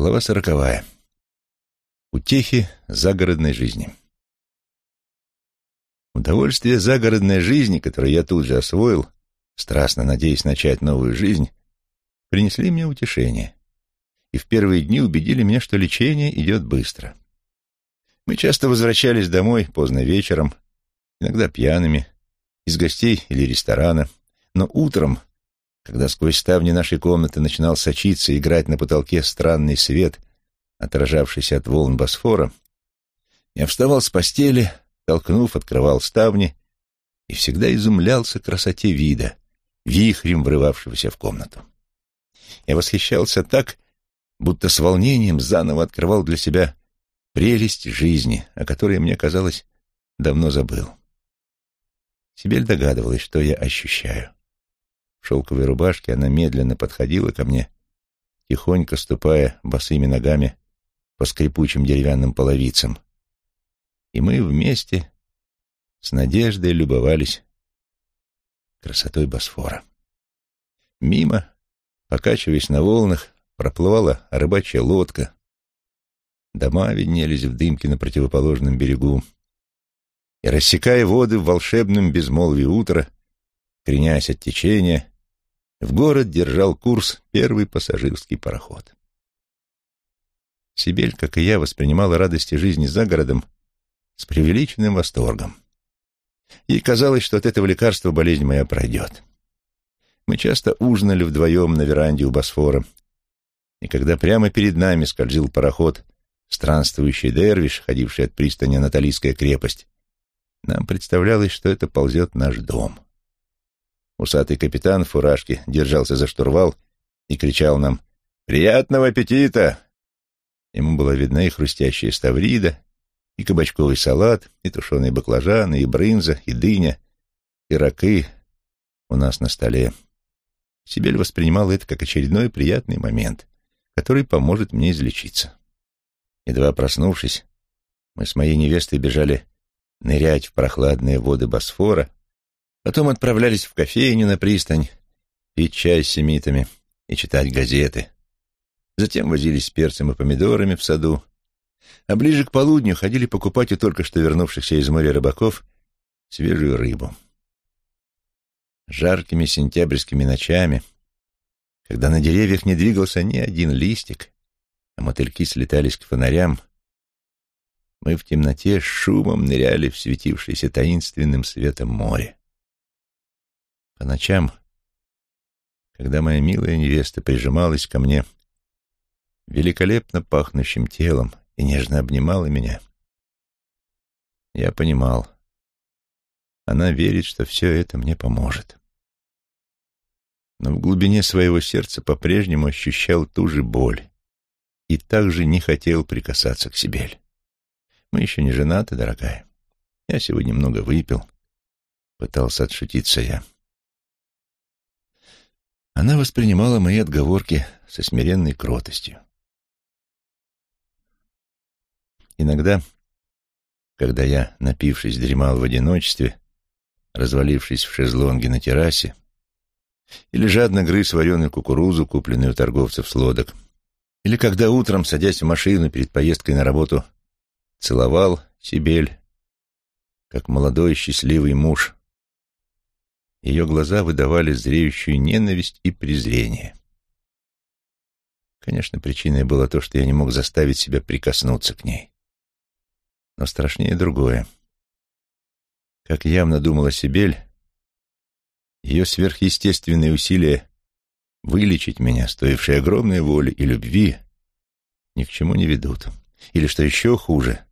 Глава сороковая. Утехи загородной жизни. Удовольствие загородной жизни, которое я тут же освоил, страстно надеясь начать новую жизнь, принесли мне утешение и в первые дни убедили меня, что лечение идет быстро. Мы часто возвращались домой поздно вечером, иногда пьяными, из гостей или ресторана, но утром когда сквозь ставни нашей комнаты начинал сочиться и играть на потолке странный свет, отражавшийся от волн Босфора, я вставал с постели, толкнув, открывал ставни и всегда изумлялся красоте вида, вихрем врывавшегося в комнату. Я восхищался так, будто с волнением заново открывал для себя прелесть жизни, о которой, мне казалось, давно забыл. Сибель догадывалась, что я ощущаю. Шелковой рубашке она медленно подходила ко мне, тихонько ступая босыми ногами по скрипучим деревянным половицам. И мы вместе с надеждой любовались красотой Босфора. Мимо, покачиваясь на волнах, проплывала рыбачья лодка. Дома виднелись в дымке на противоположном берегу. И, рассекая воды в волшебном безмолвии утра, кренясь от течения, в город держал курс первый пассажирский пароход. Сибель, как и я, воспринимала радости жизни за городом с преувеличенным восторгом. Ей казалось, что от этого лекарства болезнь моя пройдет. Мы часто ужинали вдвоем на веранде у Босфора, и когда прямо перед нами скользил пароход, странствующий Дервиш, ходивший от пристани Анатолийская крепость, нам представлялось, что это ползет наш дом. Усатый капитан в фуражке держался за штурвал и кричал нам «Приятного аппетита!». Ему была видна и хрустящая ставрида, и кабачковый салат, и тушеные баклажаны, и брынза, и дыня, и ракы у нас на столе. Сибель воспринимал это как очередной приятный момент, который поможет мне излечиться. Едва проснувшись, мы с моей невестой бежали нырять в прохладные воды Босфора, Потом отправлялись в кофейню на пристань, пить чай с семитами и читать газеты. Затем возились с перцем и помидорами в саду, а ближе к полудню ходили покупать у только что вернувшихся из моря рыбаков свежую рыбу. Жаркими сентябрьскими ночами, когда на деревьях не двигался ни один листик, а мотыльки слетались к фонарям, мы в темноте шумом ныряли в светившееся таинственным светом море. По ночам, когда моя милая невеста прижималась ко мне великолепно пахнущим телом и нежно обнимала меня, я понимал, она верит, что все это мне поможет. Но в глубине своего сердца по-прежнему ощущал ту же боль и также не хотел прикасаться к себе. Мы еще не женаты, дорогая. Я сегодня много выпил. Пытался отшутиться я. Она воспринимала мои отговорки со смиренной кротостью. Иногда, когда я, напившись, дремал в одиночестве, развалившись в шезлонге на террасе, или жадно грыз вареную кукурузу, купленную у торговцев с лодок, или когда утром, садясь в машину перед поездкой на работу, целовал Сибель, как молодой счастливый муж, ее глаза выдавали зреющую ненависть и презрение. Конечно, причиной было то, что я не мог заставить себя прикоснуться к ней. Но страшнее другое. Как явно думала Сибель, ее сверхъестественные усилия вылечить меня, стоившие огромной воли и любви, ни к чему не ведут. Или, что еще хуже,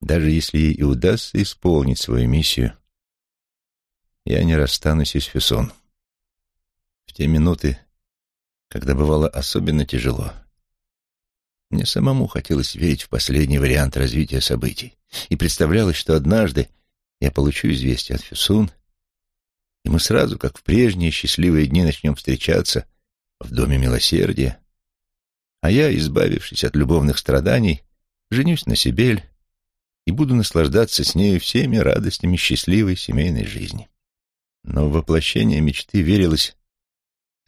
даже если ей и удастся исполнить свою миссию, я не расстанусь и с Фюсон. В те минуты, когда бывало особенно тяжело, мне самому хотелось верить в последний вариант развития событий, и представлялось, что однажды я получу известие от Фюсун, и мы сразу, как в прежние счастливые дни, начнем встречаться в Доме Милосердия, а я, избавившись от любовных страданий, женюсь на Сибель и буду наслаждаться с нею всеми радостями счастливой семейной жизни. Но в воплощение мечты верилось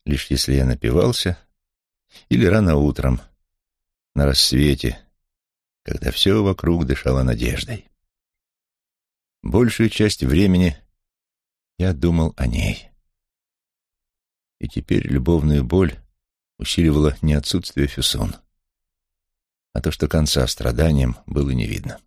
лишь если я напивался или рано утром, на рассвете, когда все вокруг дышало надеждой. Большую часть времени я думал о ней. И теперь любовную боль усиливала не отсутствие Фюсон, а то, что конца страданиям было не видно.